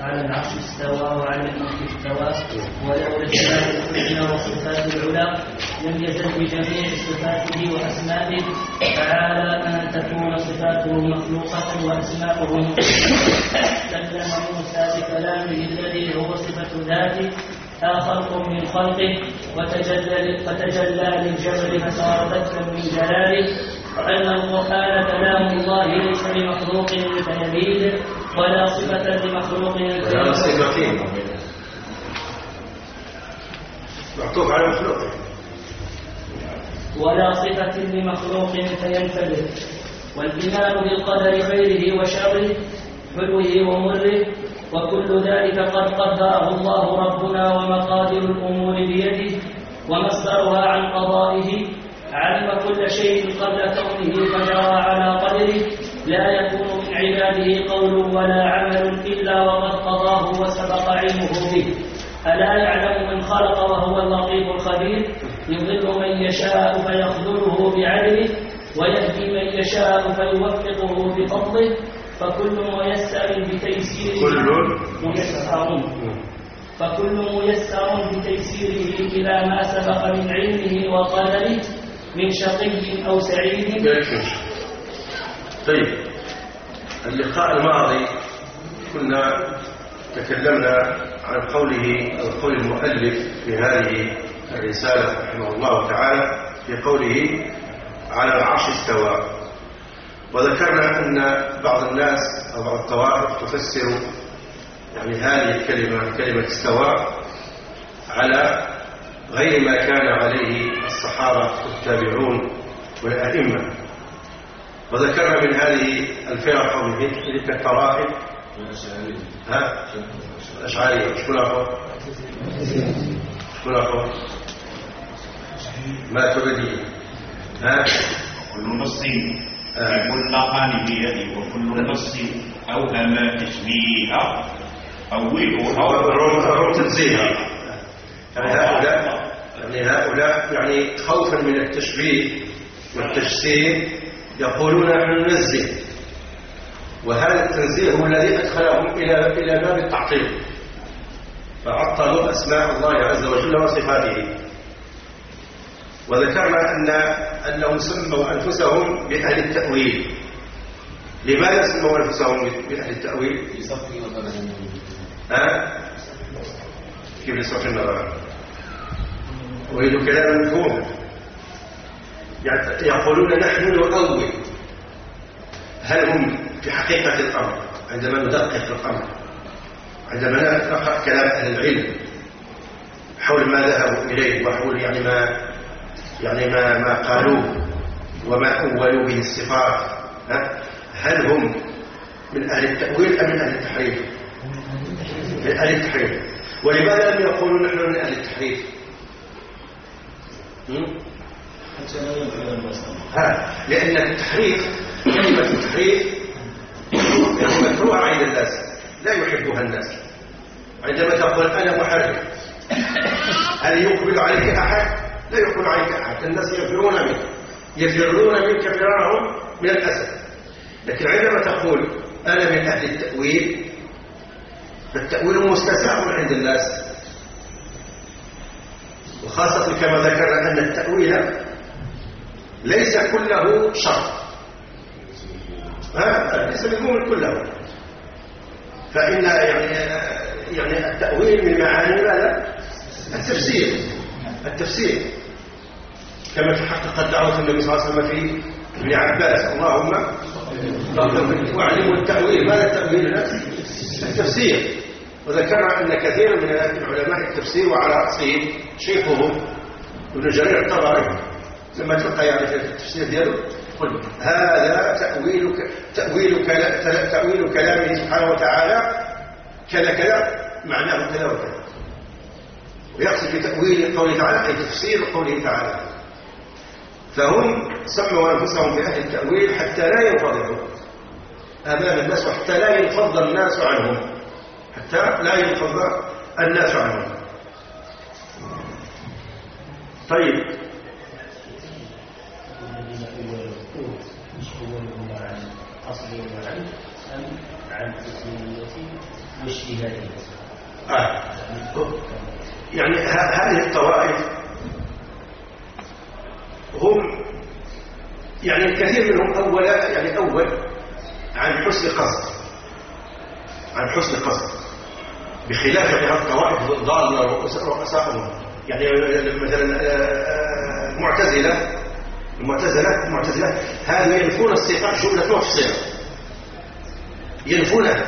على العرش استوى وعلى الملك استوى. ولولا الاسماء الحسنى وصفات العلا. لم يزل بجميع صفاته وأسمائه. تعالى أن تكون صفاته مخلوقة وأسماؤه كلم موسى بكلامه الذي هو صفة ذاته. لا خلق من خلقه. وتجلى فتجلى للجبل فصار ذكرا من جلاله. وأن القرآن كلام الله ليس بمخلوق كيمينه ولا صفة لمخلوق ولا صفتين معطوف على مخلوق. ولا صفة لمخلوق فينفذ والإيمان بالقدر خيره وشره حلوة ومره وكل ذلك قد قدره الله ربنا ومقادر الأمور بيده ومصدرها عن قضائه. علم كل شيء قبل كونه فجرى على قدره. لا يكون من عباده قول ولا عمل إلا وقد قضاه وسبق علمه به. ألا يعلم من خلق وهو اللطيف الخبير؟ يضل من يشاء فيخذله بعدله ويهدي من يشاء فيوفقه بفضله. فكل ميسر بتيسيره كل ميسر. فكل ميسر بتيسيره إلى ما سبق من علمه وقدره. من شقي أو سعيد. طيب. اللقاء الماضي كنا تكلمنا عن قوله أو قول المؤلف في هذه الرسالة رحمه الله تعالى في قوله على العرش استوى. وذكرنا أن بعض الناس أو بعض الطوائف تفسر يعني هذه الكلمة كلمة استوى على غير ما كان عليه الصحابة والتابعون والأئمة. وذكرنا من هذه الفرق أو من تلك الطرائف ها؟ الأشعرية. شكون أخو شكون أخو ما تريدين ها؟ كل نص مطلقان بيده وكل نص. أوهم تشبيها أوله أو الروم تنزيها هؤلاء يعني هؤلاء يعني خوفا من التشبيه والتجسيم يقولون نحن ننزه. وهذا التنزيه هو الذي أدخلهم إلى إلى باب التعطيل. فعطلوا أسماء الله عز وجل وصفاته. وذكرنا أن أنهم سموا أنفسهم بأهل التأويل. لماذا سموا أنفسهم بأهل التأويل؟ ها؟ كيف لصرف النظر؟ أريد كلام مفهوم. يقولون نحن نؤول هل هم في حقيقة الأمر عندما ندقق الأمر؟ عندما نقرأ كلام أهل العلم. حول ما ذهبوا إليه وحول يعني ما يعني ما ما قالوه وما أولوا به الصفات. هل هم من أهل التأويل أم من أهل التحريف؟ من أهل التحريف. ولماذا لم يقولوا نحن من أهل التحريف؟ ها لأن التحريف كلمة التحريف مكروهة عند الناس لا يحبها الناس. عندما تقول أنا محرف هل يقبل عليك أحد؟ لا يقبل عليك أحد الناس يفرون منك يفرون منك فرارهم من الأسد. لكن عندما تقول أنا من أهل التأويل فالتأويل مستساغ عند الناس. وخاصة كما ذكرنا أن التأويل ليس كله شر ليس بالمؤمن كله. فإن يعني يعني التأويل من معاني ماذا؟ التفسير. التفسير. كما تحققت دعوة النبي صلى الله عليه وسلم في ابن عباس. اللهم واعلموا التأويل. ماذا التأويل؟ التفسير. وذكرنا أن كثيرا من علماء التفسير وعلى رأسهم شيخه ابن جرير الطبري. لما تلقى يعني في التفسير دياله قل هذا تأويل تأويل تأويل كلامه سبحانه وتعالى كذا كذا معناه كذا وكذا. ويقصد بتأويل قوله تعالى أي تفسير قوله تعالى. فهم سموا أنفسهم بأهل التأويل حتى لا ينفضلوا. أمام الناس وحتى لا ينفض الناس عنهم. حتى لا ينفض الناس عنهم طيب. عن آه. يعني هذه الطوائف هم يعني الكثير منهم أولا يعني أول عن حسن قصد. عن حسن قصد. بخلاف الطوائف الضالة رؤساءهم يعني مثلا آه، آه، المعتزلة المعتزلة المعتزلة هذا ينفون الصفات جملة وتفصيلا ينفونها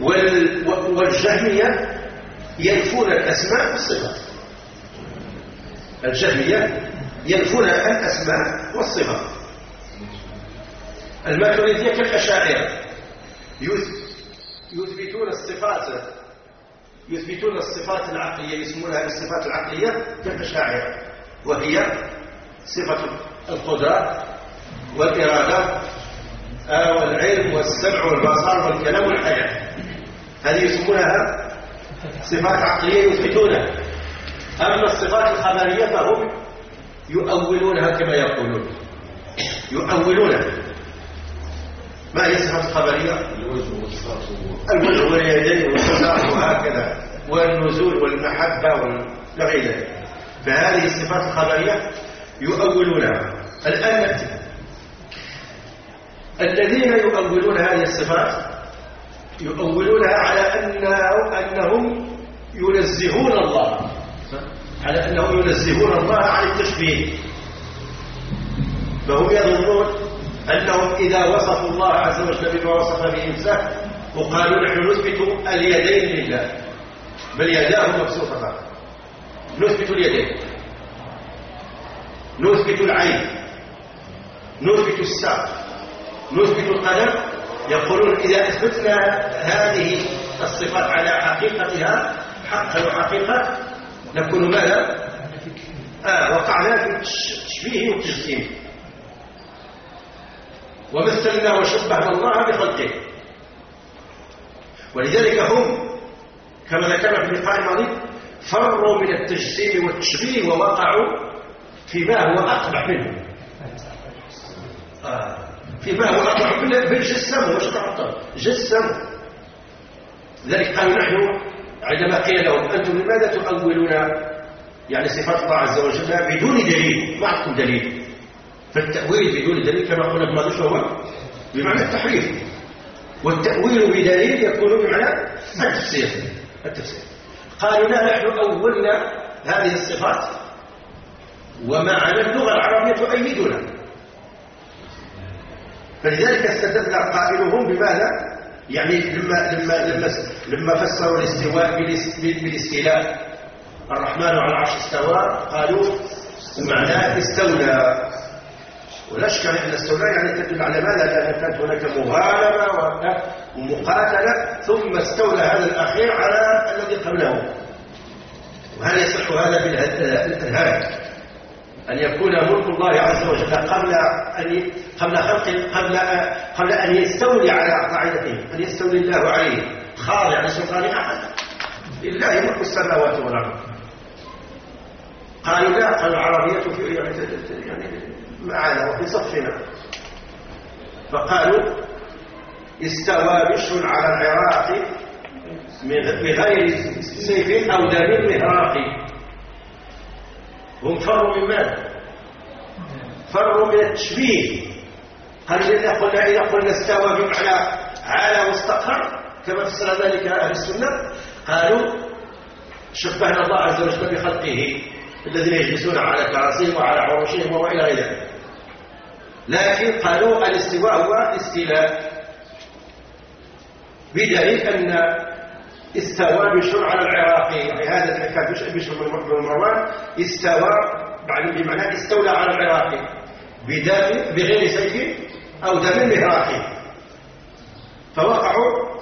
وال- والجهمية ينفون الأسماء والصفات الجهمية ينفون الأسماء والصفات. الماتريدية كالأشاعرة. يث- يثبتون الصفات يثبتون الصفات العقلية يسمونها الصفات العقلية كالأشاعرة وهي صفة القدرة والإرادة آه، والعلم والسمع والبصر والكلام والحياة. هذه يسمونها صفات عقلية يثبتونها. أما الصفات الخبرية فهم يؤولونها كما يقولون. يؤولونها. ما هي الصفات الخبرية؟ الوجه واليدين والصلاة وهكذا والنزول والمحبة وغير ذلك فهذه الصفات الخبرية يؤولونها الآن. الذين يؤولون هذه الصفات يؤولونها على أنه أنهم ينزهون الله. على أنهم ينزهون الله عن التشبيه. فهم يظنون أنهم إذا وصفوا الله عز وجل بما وصف به نفسه وقالوا نحن نثبت اليدين لله. بل يداه مبسوطتان نثبت اليدين. نثبت العين. نثبت الساق. نثبت القدم. يقولون إذا أثبتنا هذه الصفات على حقيقتها حقا وحقيقة نكون ماذا؟ آه وقعنا في التشبيه والتجسيم ومثلنا وشبهنا الله بخلقه. ولذلك هم كما ذكرنا في اللقاء الماضي فروا من التجسيم والتشبيه ووقعوا فيما هو أقبح منه. آه. فيما هو أقبح منه بالجسم وش تعطل جسم. لذلك قالوا نحن عندما قيل لهم أنتم لماذا تؤولون يعني صفات الله عز وجل بدون دليل؟ ما عندكم دليل. فالتأويل بدون دليل كما قلنا شو هو بمعنى التحريف. والتأويل بدليل يكون بمعنى التفسير. التفسير. قالوا لا نحن أولنا هذه الصفات ومعنا اللغة العربية تؤيدنا. فلذلك استدل قائلهم بماذا؟ يعني لما لما لما لما فسروا الاستواء بالإس- بالاستيلاء الرحمن على العرش استوى قالوا معناه استولى. ولا شك أن استولى يعني تدل على ماذا؟ لأن كانت هناك مغالبة و- ومقاتلة ثم استولى هذا الأخير على الذي قبله. وهل يصح هذا بالهاد أن يكون ملك الله عز وجل قبل أن قبل خلق قبل قبل أن يستولي على قاعدته أن يستولي الله عليه. خاضع لسلطان أحد؟ لله ملك السماوات والأرض. قال العربية في يعني يعني معنا وفي صفنا فقالوا استوى بشر على العراق بغير سيف أو دم مهراقي هم فروا من ماذا؟ فروا من التشبيه. قالوا إذا قلنا إذا قلنا استوى بمعنى على واستقر كما فسر ذلك أهل السنة قالوا شبهنا الله عز وجل بخلقه الذين يجلسون على كراسيهم وعلى عروشهم وإلى غير ذلك. لكن قالوا الاستواء هو استيلاء. بدليل أن استوى بشر على العراقي يعني هذا كان بشر بن مروان استوى بعد بمعنى استولى على العراقي بدم بغير سيف أو دم مهراقي. فوقعوا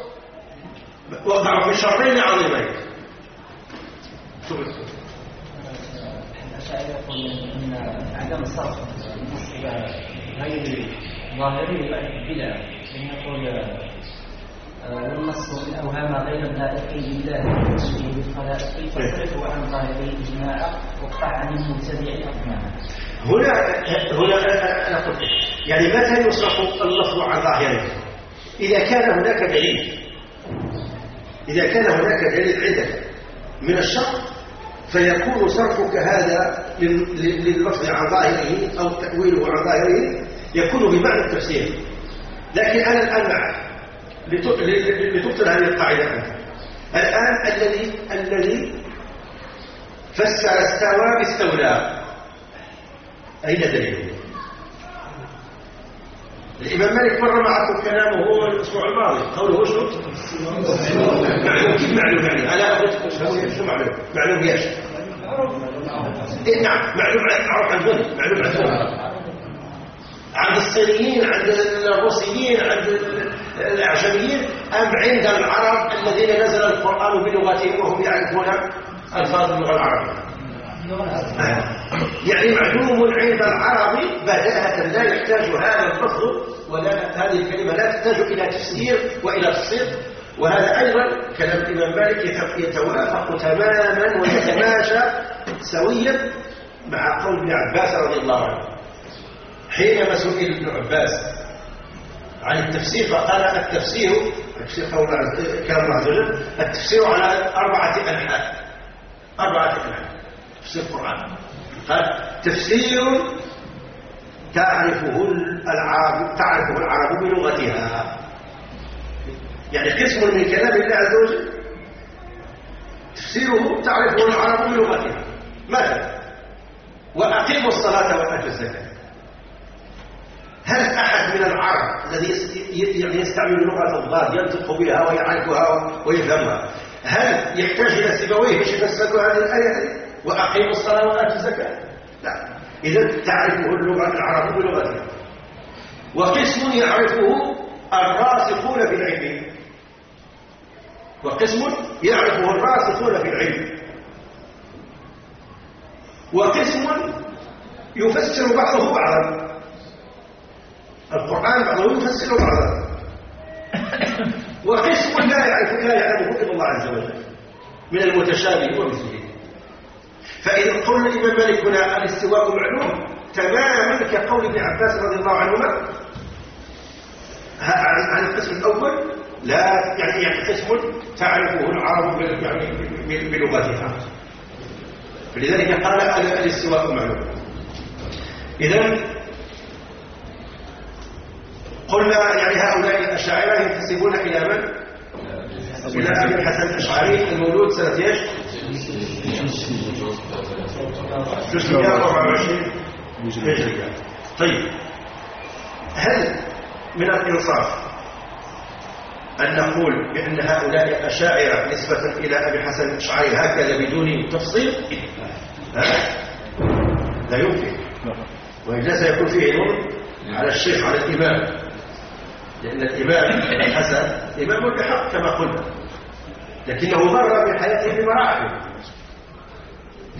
وقعوا في شرين عظيمين. عدم الصرف غير ظاهري بدعة يعني يقول آه، والنص من أوهام غير اللائق بالله تشبيه بالخلائق فاصرفه عن ظاهري الإجماع واقطع عن المبتدع أقناعه هنا هنا أنا قلت يعني متى يصرف اللفظ عن ظاهره؟ إذا كان هناك دليل إذا كان هناك دليل عندك من الشرط فيكون صرفك هذا لللفظ عن ظاهره أو تأويله عن ظاهره يكون بمعنى التفسير. لكن أنا الآن معك لتبطل هذه القاعدة أنت الآن الذي الذي فسر استوى باستولى. أين دليله؟ الإمام مالك مر معكم كلامه الأسبوع الماضي. قوله شو؟ معلوم. كيف معلوم يعني؟ أنا شو معلوم؟ معلوم إيش؟ إيه نعم معلوم عن عن معلوم عن عند الصينيين عند الروسيين عند الأعجميين أم عند العرب الذين نزل القرآن بلغتهم وهم يعرفون ألفاظ اللغة العربية؟ يعني معلوم عند العرب بداهة لا يحتاج هذا اللفظ ولا هذه الكلمة لا تحتاج إلى تفسير وإلى تفسير. وهذا أيضا كلام الإمام مالك يتوافق تماما ويتماشى سويا مع قول ابن عباس رضي الله عنه. حينما سئل ابن عباس عن التفسير فقال التفسير تفسير قول الله عز وجل التفسير على أربعة أنحاء أربعة أنحاء تفسير القرآن قال تفسير تعرفه العرب تعرفه العرب بلغتها. يعني قسم من كلام الله عز وجل. تفسيره تعرفه العرب بلغتها. ماذا؟ وأقيموا الصلاة وآتوا الزكاة. هل أحد من العرب الذي يعني يستعمل لغة الضاد ينطق بها ويعرفها ويفهمها؟ هل يحتاج إلى سيبويه باش يفسروا هذه الآية؟ وأقيموا الصلاة وآتوا الزكاة؟ لا. إذا تعرفه اللغة العربية بلغتها وقسم يعرفه الراسخون في العلم. وقسم يعرفه الراسخون في العلم. وقسم يفسر بعضه بعضا. القرآن بعضه يفسر بعضا وقسم لا يعرف لا يعلمه إلا الله عز وجل. من المتشابه ومثله. فإذا قلنا الإمام مالك هنا الاستواء معلوم تماما كقول ابن عباس رضي الله عنهما. عن القسم الأول؟ لا يعني يعني قسم تعرفه العرب يعني بلغتها فلذلك قال الاستواء معلوم. إذا قلنا يعني هؤلاء الأشاعرة ينتسبون إلى من؟ إلى أبي الحسن الأشعري المولود سنة إيش؟ 324 هجرية طيب هل من الإنصاف أن نقول بأن هؤلاء أشاعرة نسبة إلى أبي الحسن الأشعري هكذا بدون تفصيل؟ لا يمكن. وإلا سيكون فيه نور على الشيخ على الإمام. لأن الإمام الحسن إمام بحق كما قلنا لكنه مر في حياته بمراحل.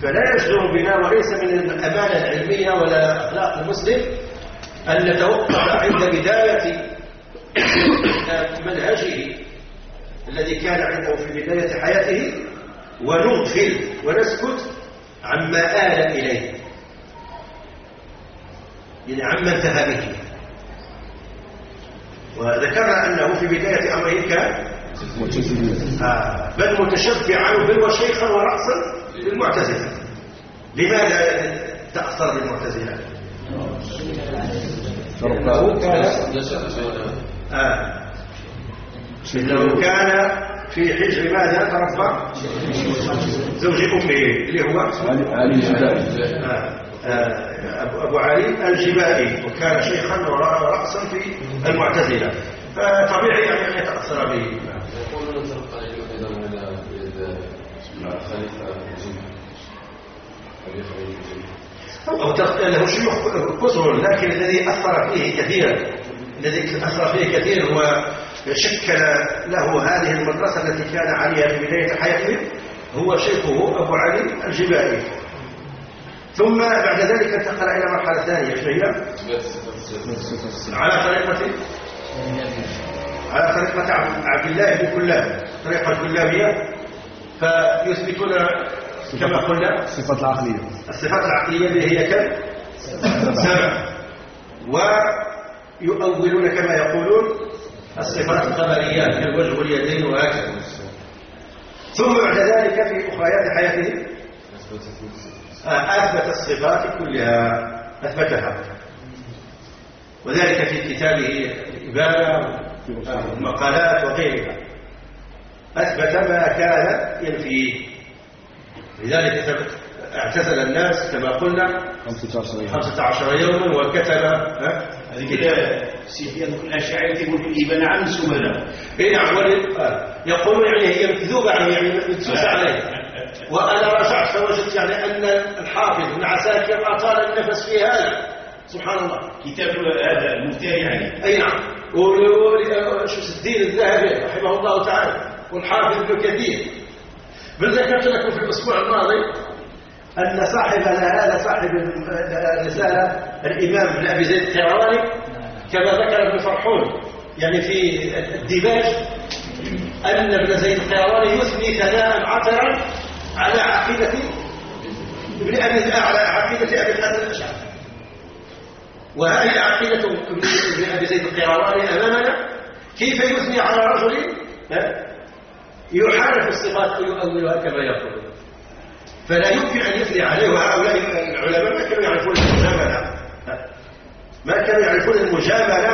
فلا يشعر بنا وليس من الأمانة العلمية ولا أخلاق المسلم أن نتوقف عند بداية منهجه الذي كان عنده في بداية حياته ونغفل ونسكت عما آل إليه. يعني عما انتهى به. وذكرنا أنه في بداية أمره كان آه بل متشبعا بل وشيخا ورأسا للمعتزلة. لماذا تأثر بالمعتزلة كان آه. لأنه كان في حجر ماذا؟ تربى؟ زوج أمه اللي هو آه آه. أبو علي الجبائي وكان شيخا ورأسا في المعتزلة. فطبيعي أن يتأثر به. يقولون أو له شيوخ كثر لكن الذي أثر فيه كثيرا. الذي أثر فيه كثيرا وشكل له هذه المدرسة التي كان عليها في بداية حياته هو شيخه أبو علي الجبائي ثم بعد ذلك انتقل إلى مرحلة ثانية هي على طريقة على طريقة عبد الله بن كلاب. طريقة الكلابية فيثبتون كما قلنا. الصفات العقلية. الصفات العقلية اللي هي كم؟ سبع. يؤولون كما يقولون الصفات الخبريات كالوجه واليدين وهكذا. ثم بعد ذلك في أخريات حياته أثبت الصفات كلها أثبتها. وذلك في كتابه الإبانة والمقالات وغيرها. أثبت ما كان ينفيه. لذلك اعتزل الناس كما قلنا 15 يوما وكتب هذه سيدي كل شاعر يقول في الإبانة عن اي نعم يقولون يعني هي مكذوبة عنه يعني مدسوسة عليه وأنا رجعت فوجدت يعني أن الحافظ ابن عساكر أطال النفس في هذا. سبحان الله. كتاب هذا المفتري يعني. أي نعم. وشمس الدين الذهبي رحمه الله تعالى. والحافظ ابن كثير. بل ذكرت لكم في الأسبوع الماضي أن صاحبنا هذا صاحب الرسالة الإمام بن أبي زيد القيرواني كما ذكر ابن فرحون يعني في الديباج أن ابن زيد القيرواني يثني ثناء عطرا على عقيدة ابن أبي على عقيدة أبي الحسن الأشعري. وهذه عقيدة ابن أبي زيد القيرواني أمامنا. كيف يثني على رجل يحارب الصفات أو يؤولها كما يقول. فلا يمكن أن يثني عليه وهؤلاء العلماء ما كانوا يعرفون المجاملة. ما كانوا يعرفون المجاملة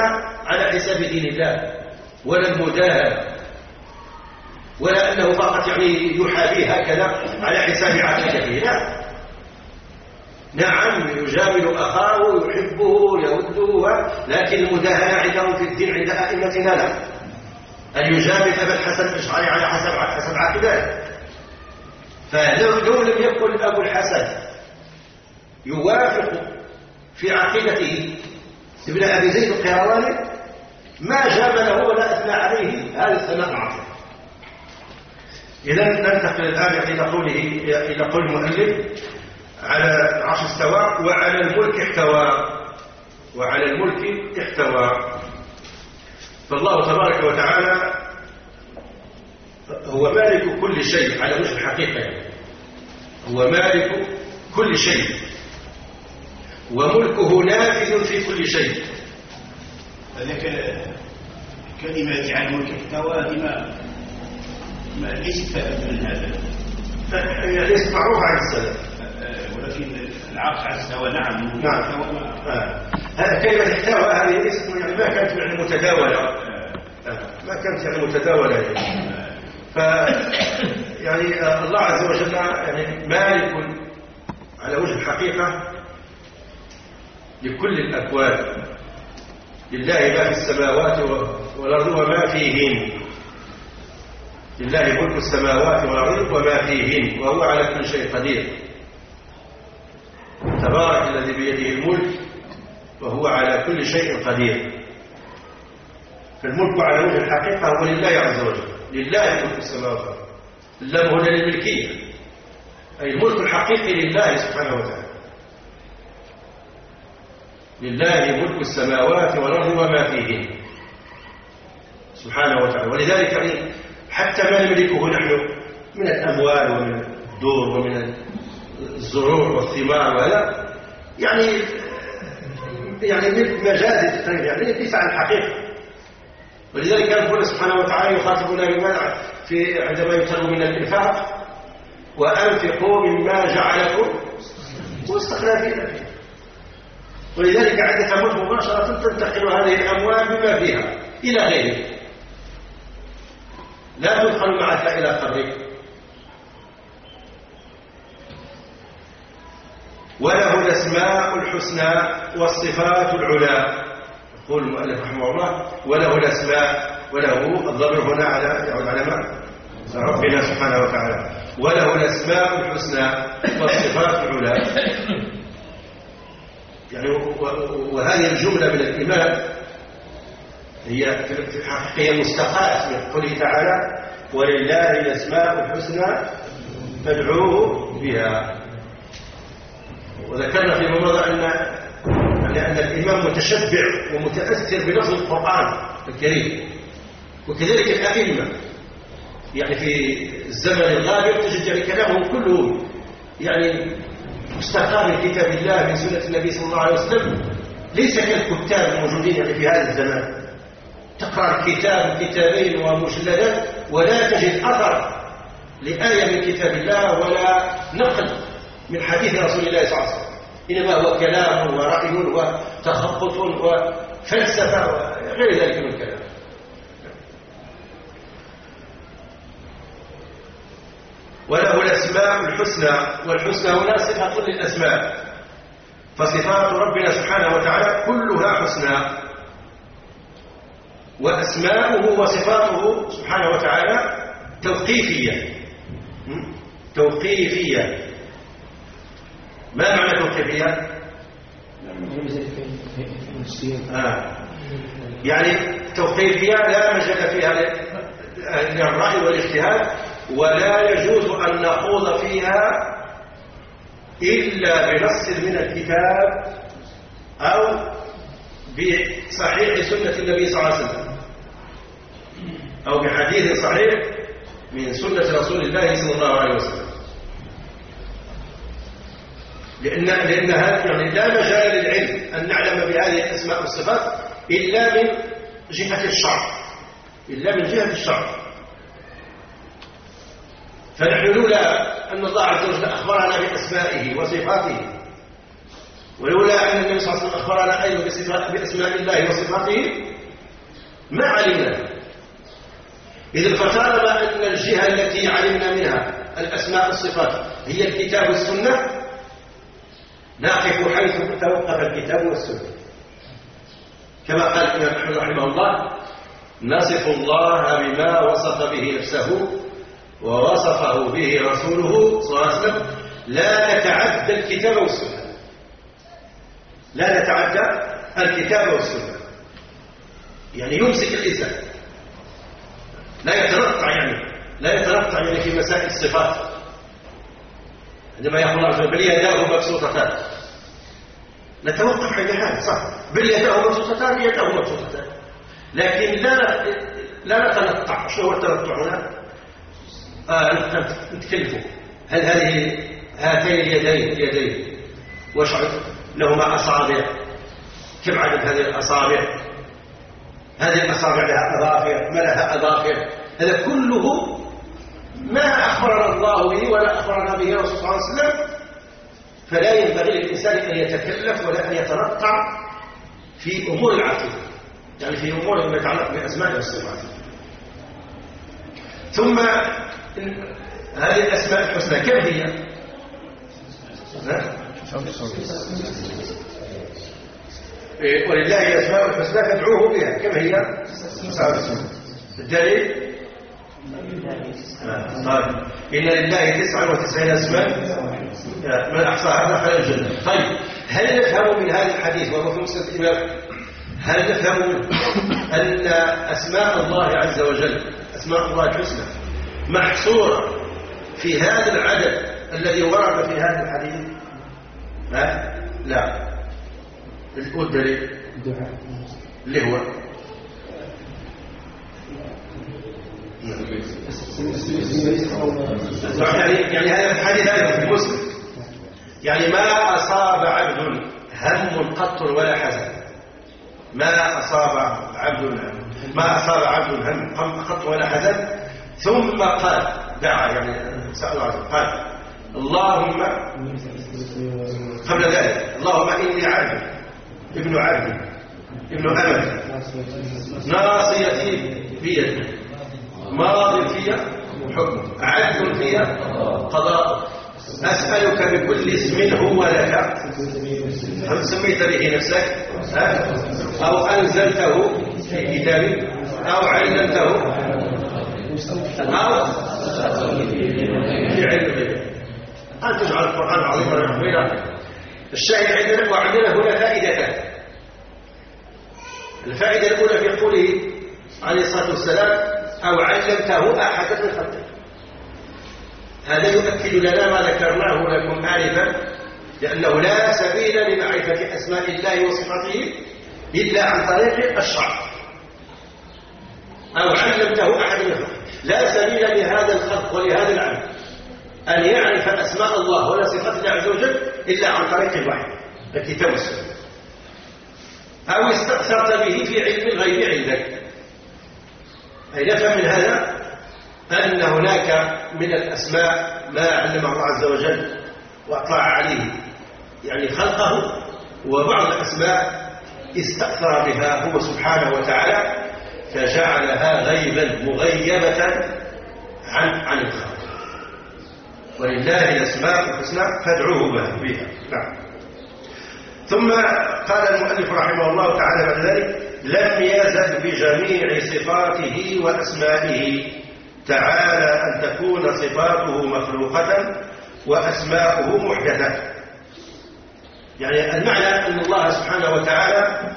على حساب دين الله ولا المداهنة. ولا أنه فقط يعني يحابيه هكذا على حساب عقيدته لا. نعم يجامل أخاه يحبه يوده لكن المداهنة عندهم في الدين عند أئمتنا لا. أن يجامل أبا الحسن الأشعري على حسب حسب عقيدته فلو لم يكن أبو الحسن. يوافق في عقيدته. ابن أبي زيد القيرواني ما جامله ولا أثنى عليه. هذا الثناء العظيم. إذا ننتقل الآن إلى قوله إلى قول المؤلف على العرش استوى وعلى الملك احتوى وعلى الملك احتوى. فالله تبارك وتعالى هو مالك كل شيء على وجه الحقيقة. هو مالك كل شيء. وملكه نافذ في كل شيء. هذا كلمة عن ملك احتوى ما ليست من هذا. معروفة عن السلف. ولكن العرش على استوى نعم. نعم. هذا كلمة احتوى هذه اسم يعني ما كانت يعني متداولة ما كانت يعني متداولة يعني ف يعني الله عز وجل يعني مالك على وجه الحقيقة لكل الأكوان لله ما في السماوات والأرض وما فيهن. لله ملك السماوات والأرض وما فيهن وهو على كل شيء قدير. تبارك الذي بيده الملك وهو على كل شيء قدير. فالملك على وجه الحقيقة هو لله عز وجل لله ملك السماوات. اللام هنا للملكية. أي الملك الحقيقي لله سبحانه وتعالى. لله ملك السماوات والأرض وما فيهن. سبحانه وتعالى. ولذلك حتى ما نملكه نحن من الأموال ومن الدور ومن الزروع والثمار وهذا يعني يعني مجاز يعني ليس عن الحقيقة. ولذلك كان ربنا سبحانه وتعالى يخاطبنا بماذا في عندما يطلب من الإنفاق. وأنفقوا مما جعلكم مستخلفين ولذلك عند تموت مباشرة تنتقل هذه الأموال بما فيها إلى غيره. لا تدخل معك إلى قبرك وله الأسماء الحسنى والصفات العلى. يقول المؤلف رحمه الله وله الأسماء وله الضمير هنا على يعود على ما؟ ربنا سبحانه وتعالى. وله الأسماء الحسنى والصفات العلى. يعني وهذه الجملة من الإيمان هي في الحقيقة مستقاة من قوله تعالى ولله الأسماء الحسنى فادعوه بها. وذكرنا في مضى أن لأن الإمام متشبع ومتأثر بلفظ القرآن الكريم وكذلك الأئمة. يعني في الزمن الغابر تجد يعني كلامهم كله يعني مستقى من كتاب الله من سنة النبي صلى الله عليه وسلم. ليس كالكتاب الموجودين يعني في هذا الزمان. تقرأ كتاب كتابين ومجلدات ولا تجد أثر لآية من كتاب الله ولا نقل من حديث رسول الله صلى الله عليه وسلم. إنما هو كلام ورأي وتخبط وفلسفة وغير ذلك من الكلام. وله الأسماء الحسنى والحسنى هنا صفة للأسماء. فصفات ربنا سبحانه وتعالى كلها حسنى. وأسماؤه وصفاته سبحانه وتعالى توقيفية توقيفية ما معنى توقيفية؟ آه. يعني توقيفية لا مجال فيها للرأي والاجتهاد ولا يجوز أن نخوض فيها إلا بنص من الكتاب أو بصحيح سنة النبي صلى الله عليه وسلم. أو بحديث صحيح من سنة رسول الله صلى الله عليه وسلم. لأن, لأن هذا يعني لا مجال للعلم أن نعلم بهذه الأسماء والصفات إلا من جهة الشرع. إلا من جهة الشرع. فنحن لولا أن الله عز وجل أخبرنا بأسمائه وصفاته ولولا أن النبي صلى الله عليه وسلم أخبرنا أيضا بأسماء الله وصفاته ما علمنا. إذا فطالما أن الجهة التي علمنا منها الأسماء والصفات. هي الكتاب والسنة. نقف حيث توقف الكتاب والسنة. كما قال الإمام أحمد رحمه الله نصف الله بما وصف به نفسه ووصفه به رسوله صلى الله عليه وسلم. لا نتعدى الكتاب والسنة. لا نتعدى الكتاب والسنة. يعني يمسك الإنسان. لا يتنطع يعني لا يتنطع يعني في مسائل الصفات. عندما يقول الله عز وجل بل يداه مبسوطتان. نتوقف عند هذا صح. بل يداه مبسوطتان يداه مبسوطتان. لكن لا لا نتنطع. شو هو التنطع هنا؟ آه نتكلفوا هل هذه هاتين اليدين اليدين وش لهما أصابع كم عدد هذه الأصابع؟ هذه الأصابع لها أظافر ما لها أظافر؟ هذا كله ما أخبرنا الله به ولا أخبرنا به رسول صلى الله عليه وسلم. فلا ينبغي للإنسان أن يتكلف ولا أن يتنطع في أمور العقيدة يعني في أمور ما يتعلق بأسماء والصفات ثم هذه الأسماء الحسنى كم هي؟ إيه، ولله أسماء الحسنى فادعوه بها. كم هي؟ الدليل؟ طيب. إن لله تسعة وتسعين اسما. من أحصاها دخل الجنة. طيب هل نفهم من هذا الحديث وهو في مسند الإمام هل نفهم أن أسماء الله عز وجل أسماء الله الحسنى محصورة في هذا العدد الذي ورد في هذا الحديث؟ لا لا. الدليل اللي هو. يعني هذا الحديث هذا في مسلم. يعني ما أصاب عبد هم قط ولا حزن. ما أصاب عبد ما أصاب عبد هم قط ولا حزن. ثم قال دعا يعني سأل الله قال اللهم قبل ذلك. اللهم إني عبد. ابن عبد. ابن أمل ناصيتي بيدك ماض فيها حكم. عدل فيها قضاء. أسألك بكل اسم هو لك. هل سميت به نفسك؟ أو أنزلته في كتابك أو علمته؟ أو في علم أن تجعل القرآن عظيما؟ الشاهد عندنا وعندنا هنا فائدتان الفائدة الأولى في قوله عليه الصلاة والسلام أو علمته أحدا من خلقك هذا يؤكد لنا ما ذكرناه لكم آنفا لأنه لا سبيل لمعرفة أسماء الله وصفاته إلا عن طريق الشرع. أو علمته أحد من خلقك لا سبيل لهذا الخلق ولهذا العلم أن يعرف أسماء الله ولا صفات الله عز وجل إلا عن طريق الوحي الكتاب والسنة. أو استأثرت به في علم الغيب عندك. أي نفهم من هذا؟ أن هناك من الأسماء ما علمه الله عز وجل وأطلع عليه. يعني خلقه وبعض الأسماء استأثر بها هو سبحانه وتعالى فجعلها غيبا مغيبة عن عن الخلق ولله الأسماء الحسنى فادعوه بها نعم. ثم قال المؤلف رحمه الله تعالى بعد ذلك لم يزل بجميع صفاته وأسمائه تعالى أن تكون صفاته مخلوقة وأسماؤه محدثة. يعني المعنى أن الله سبحانه وتعالى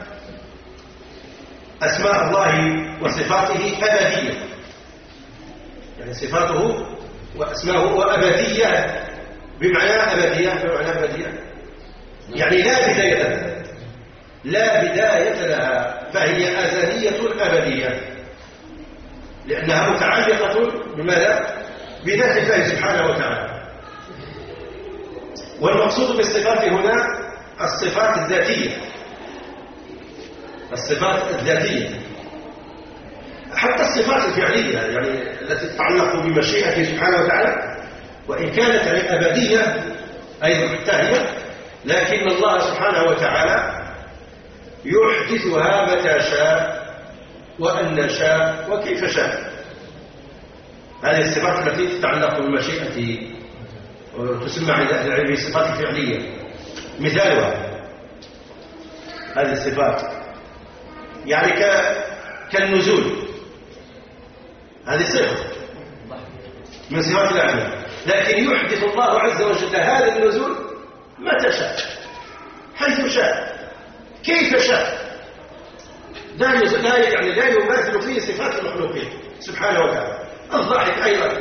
أسماء الله وصفاته أبدية يعني صفاته وأسماؤه أبدية بمعنى أبدية بمعنى أبدية. يعني لا بداية لها. لا بداية لها فهي أزلية أبدية. لأنها متعلقة بماذا؟ بذات الله سبحانه وتعالى. والمقصود بالصفات هنا الصفات الذاتية. الصفات الذاتية. حتى الصفات الفعلية يعني التي تتعلق بمشيئته سبحانه وتعالى وإن كانت أبدية أيضا حتى هي لكن الله سبحانه وتعالى يحدثها متى شاء وأن شاء وكيف شاء. هذه الصفات التي تتعلق بمشيئته وتسمى عند أهل العلم صفات فعلية. مثالها هذه الصفات. يعني كالنزول. هذه صفة من صفات الأعمال. لكن يحدث الله عز وجل هذا النزول متى شاء. حيث شاء. كيف شاء؟ لا يعني لا يماثل فيه صفات المخلوقين. سبحانه وتعالى. الضحك أيضا.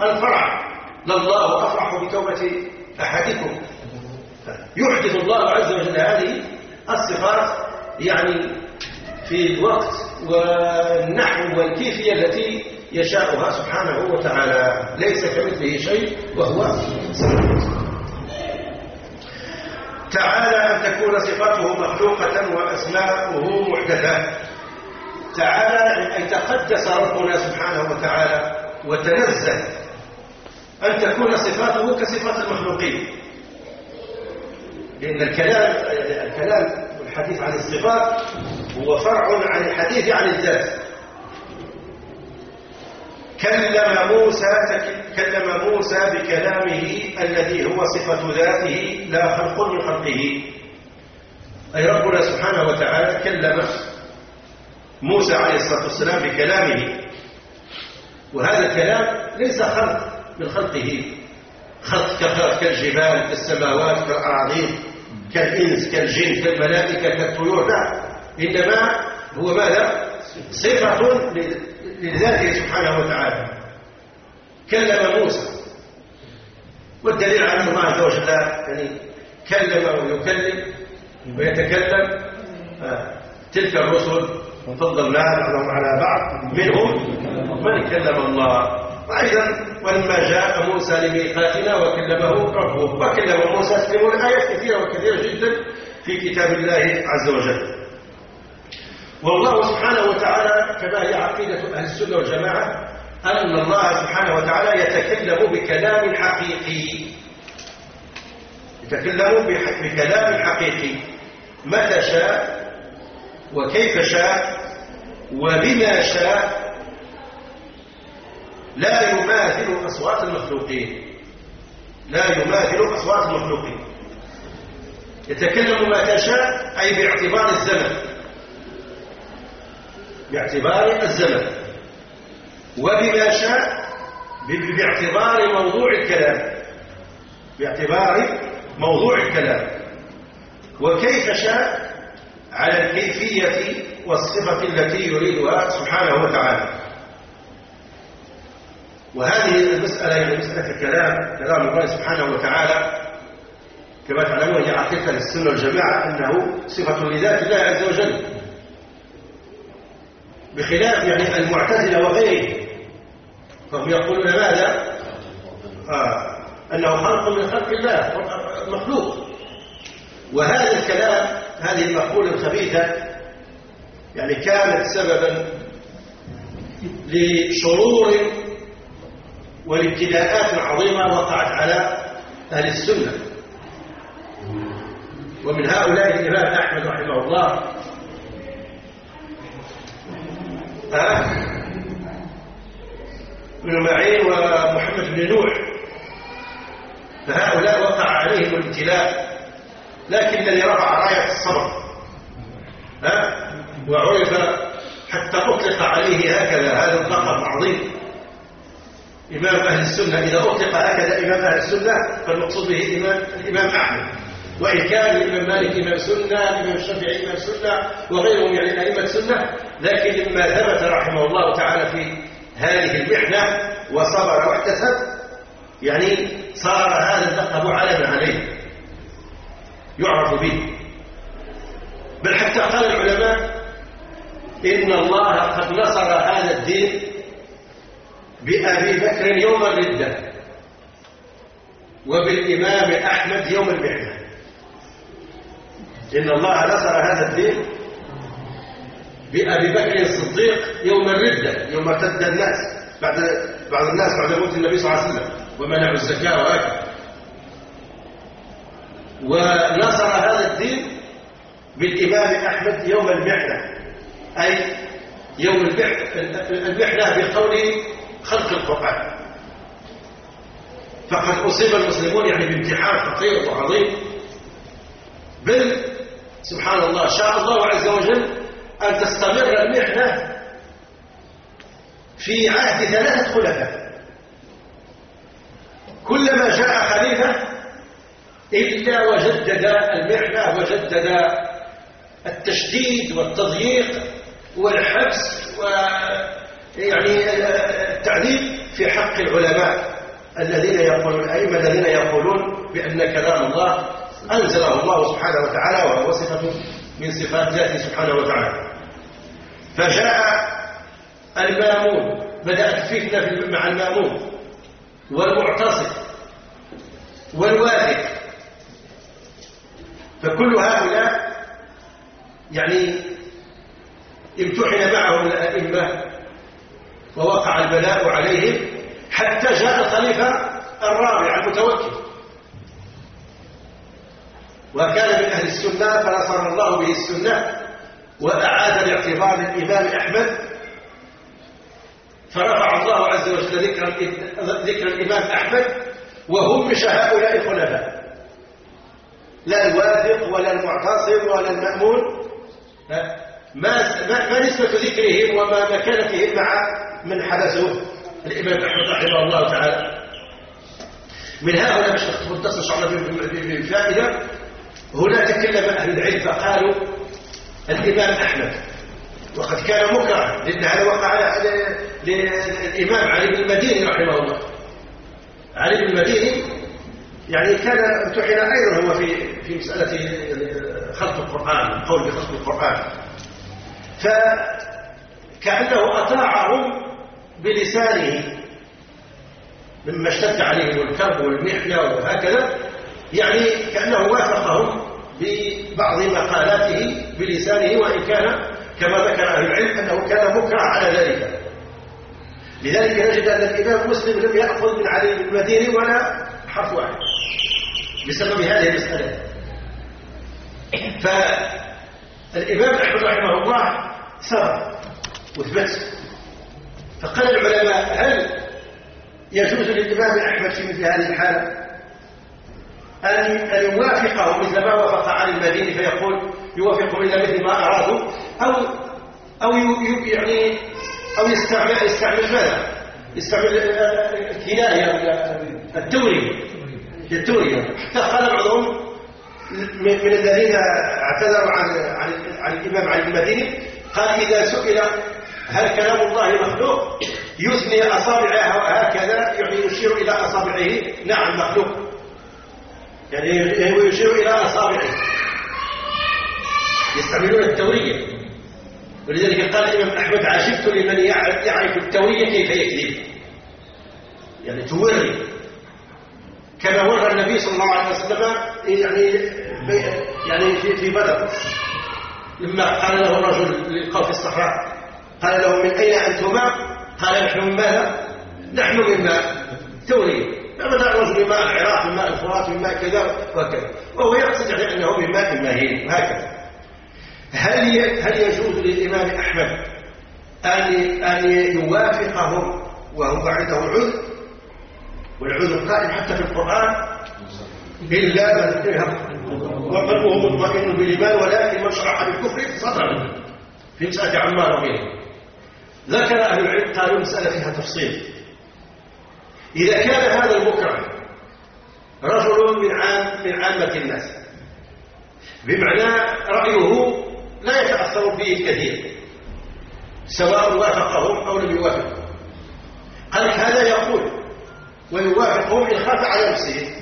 الفرح. لله أفرح بتوبة أحدكم. يحدث الله عز وجل هذه الصفات يعني في الوقت والنحو والكيفية التي يشاءها سبحانه وتعالى. ليس كمثله شيء وهو تعالى أن تكون صفاته مخلوقة وأسماؤه محدثة. تعالى أن تقدس ربنا سبحانه وتعالى وتنزه. أن تكون صفاته كصفات المخلوقين. لأن الكلام الكلام والحديث عن الصفات هو فرع عن الحديث عن الذات. كلم موسى كلم موسى بكلامه الذي هو صفة ذاته لا خلق من خلقه أي ربنا سبحانه وتعالى كلم موسى عليه الصلاة والسلام بكلامه. وهذا الكلام ليس خلق من خلقه. خلق كخلق كالجبال كالسماوات كالأراضين كالإنس كالجن كالملائكة كالطيور. لا إنما هو ماذا؟ صفة لذاته سبحانه وتعالى. كلم موسى. والدليل على الله عز وجل يعني كلم ويكلم ويتكلم. آه. تلك الرسل فضلنا بعضهم على بعض. منهم من كلم الله. وأيضا ولما جاء موسى لميقاتنا وكلمه ربه. وكلم موسى تكلمون آيات كثيرة وكثيرة جدا في كتاب الله عز وجل. والله سبحانه وتعالى كما هي عقيدة أهل السنة والجماعة أن الله سبحانه وتعالى يتكلم بكلام حقيقي. يتكلم بكلام حقيقي. متى شاء؟ وكيف شاء؟ وبما شاء؟ لا يماثل أصوات المخلوقين. لا يماثل أصوات المخلوقين. يتكلم متى شاء أي باعتبار الزمن. باعتبار الزمن وبما شاء باعتبار موضوع الكلام باعتبار موضوع الكلام. وكيف شاء؟ على الكيفية والصفة التي يريدها سبحانه وتعالى. وهذه المسألة هي مسألة الكلام كلام الله سبحانه وتعالى كما تعلمون هي عقيدة للسنة والجماعة أنه صفة لذات الله عز وجل. بخلاف يعني المعتزلة وغيره فهم يقولون ماذا؟ آه أنه خلق من خلق الله مخلوق. وهذا الكلام هذه المقولة الخبيثة يعني كانت سببا لشرور والابتلاءات عظيمة وقعت على أهل السنة. ومن هؤلاء الإمام أحمد رحمه الله أه؟ بن معين ومحمد بن نوح. فهؤلاء وقع عليهم الابتلاء لكن الذي رفع راية الصبر. ها؟ وعرف حتى أطلق عليه هكذا هذا اللقب العظيم. إمام أهل السنة إذا أطلق هكذا إمام أهل السنة فالمقصود به إمام الإمام أحمد. وإن كان الإمام مالك إمام سنة الإمام الشافعي إمام سنة وغيرهم يعني أئمة سنة لكن لما ثبت رحمه الله تعالى في هذه المحنة وصبر واحتسب يعني صار هذا اللقب علما عليه يعرف به. بل حتى قال العلماء إن الله قد نصر هذا الدين بأبي بكر يوم الردة وبالإمام أحمد يوم المحنة إن الله نصر هذا الدين بأبي بكر الصديق يوم الردة يوم ارتد الناس. بعد بعض الناس بعد موت النبي صلى الله عليه وسلم ومنعوا الزكاة وهكذا ونصر هذا الدين بالإمام أحمد يوم المحنة. أي يوم المحنة بقول خلق القرآن. فقد أصيب المسلمون يعني بامتحان خطير وعظيم. بل سبحان الله شاء الله عز وجل أن تستمر المحنة في عهد ثلاثة خلفاء. كلما جاء خليفة إلا وجدد المحنة وجدد التشديد والتضييق والحبس ويعني التعذيب في حق العلماء الذين يقولون الأئمة الذين يقولون بأن كلام الله أنزله الله سبحانه وتعالى وهو صفة من صفات ذاته سبحانه وتعالى. فجاء المامون. بدأت فتنة مع المامون. والمعتصم. والواثق. فكل هؤلاء يعني امتحن معهم الأئمة ووقع البلاء عليهم حتى جاء الخليفة الرابع المتوكل. وكان من أهل السنة فنصر الله به السنة وأعاد الاعتبار للإمام أحمد. فرفع الله عز وجل ذكر ذكر الإمام أحمد وهم مش هؤلاء الخلفاء لا الواثق ولا المعتصم ولا المأمون. ما ما نسبة ذكرهم وما مكانتهم مع من حدثه الإمام أحمد رحمه الله تعالى. من ها هنا باش نختصر إن شاء الله بالفائدة هنا تكلم أهل العلم فقالوا الإمام أحمد وقد كان مكرها لأن هذا وقع للإمام علي بن المديني رحمه الله. علي بن المديني يعني كان امتحن أيضا هو في في مسألة خلق القرآن القول بخلق القرآن. فكأنه أطاعهم بلسانه مما اشتد عليهم الكرب والمحنة وهكذا. يعني كأنه وافقهم ببعض مقالاته بلسانه وإن كان كما ذكر أهل العلم أنه كان مكره على ذلك. لذلك نجد أن الإمام مسلم لم يأخذ من علي المديني ولا حرف واحد بسبب هذه المسألة. فالإمام أحمد رحمه الله سر وثبت. فقال العلماء هل يجوز للإمام أحمد في مثل هذه الحالة؟ أن يوافقه مثل ما وافق علي المديني فيقول يوافق إلى مثل ما أرادوا أو أو يعني أو يستعمل يستعمل ماذا؟ يستعمل الكناية التورية التورية حتى قال بعضهم من الذين اعتذروا عن عن عن الإمام علي المديني قال إذا سئل هل كلام الله مخلوق يثني أصابعه هكذا يعني يشير إلى أصابعه. نعم مخلوق. يعني هو يشير إلى أصابعه. يستعملون التورية ولذلك قال الإمام أحمد عجبت لمن يعرف التورية كيف يكذب. يعني توري. كما ورى النبي صلى الله عليه وسلم يعني يعني في في بدر. لما قال له الرجل لقاه في الصحراء قال له من أين أنتما؟ قال نحن من ماذا؟ نحن من ماء توري. فبدأ الرجل من ماء العراق من ماء الفرات من ماء كذا وكذا وهو يقصد يعني أنه من ماء مهين وهكذا. هل هل يجوز للإمام أحمد أن أن يوافقهم وهو عنده عذر؟ والعذر قائم حتى في القرآن؟ إلا من كره وقلبه مطمئن بالإيمان ولكن من شرح بالكفر صدرا في مسألة عمار وغيره ذكر أهل العلم قالوا مسألة فيها تفصيل. إذا كان هذا المكره رجل من عام من عامة الناس. بمعنى رأيه لا يتأثر به الكثير سواء وافقهم أو لم يوافقهم. قال هذا يقول ويوافقهم إن خاف على نفسه.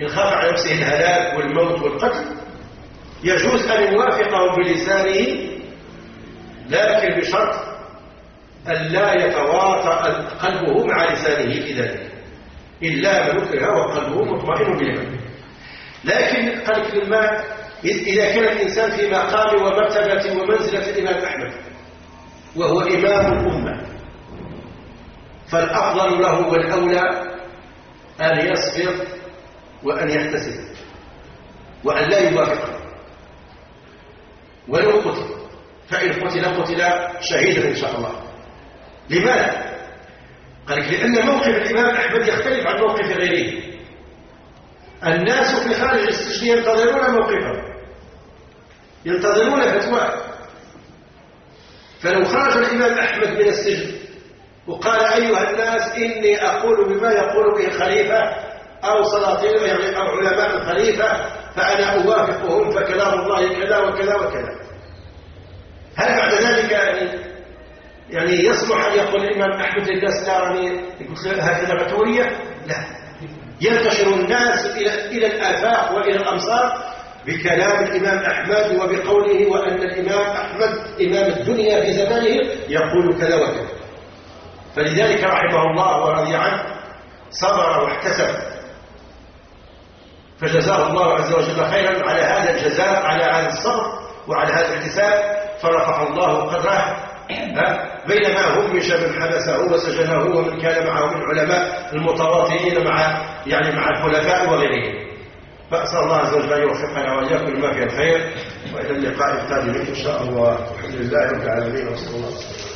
إن خاف على نفسه الهلاك والموت والقتل. يجوز أن يوافقهم بلسانه لكن بشرط أن لا يتواطأ قلبه مع لسانه في ذلك إلا من أكره وقلبه مطمئن بالإيمان لكن قال كلمة إذا كان الإنسان في مقام ومرتبة ومنزلة الإمام أحمد وهو إمام الأمة فالأفضل له والأولى أن يصبر وأن يحتسب وأن لا يوافق ولو قتل فإن قتل قتل شهيدا إن شاء الله. لماذا؟ قال لأن موقف الإمام أحمد يختلف عن موقف غيره. الناس في خارج السجن ينتظرون موقفه ينتظرون فتواه فلو خرج الإمام أحمد من السجن وقال أيها الناس إني أقول بما يقول به الخليفة أو سلاطين يعني أو علماء الخليفة فأنا أوافقهم فكلام الله كذا وكذا وكذا. هل بعد ذلك يعني يعني يصلح أن يقول الإمام أحمد للناس تراني هكذا فتورية لا. ينتشر الناس إلى إلى الآفاق وإلى الأمصار بكلام الإمام أحمد وبقوله وأن الإمام أحمد إمام الدنيا في زمانه يقول كذا وكذا. فلذلك رحمه الله ورضي عنه صبر واحتسب. فجزاه الله عز وجل خيرا على هذا الجزاء على هذا الصبر وعلى هذا الاحتساب. فرفع الله قدره. بينما همش من حبسه وسجنه ومن كان معه من علماء المتواطئين مع يعني مع الخلفاء وغيرهم. فأسأل الله عز وجل أن يوفقنا وإياكم لما فيه الخير وإلى اللقاء القادم إن شاء الله. الحمد لله رب العالمين وصلى الله وسلم.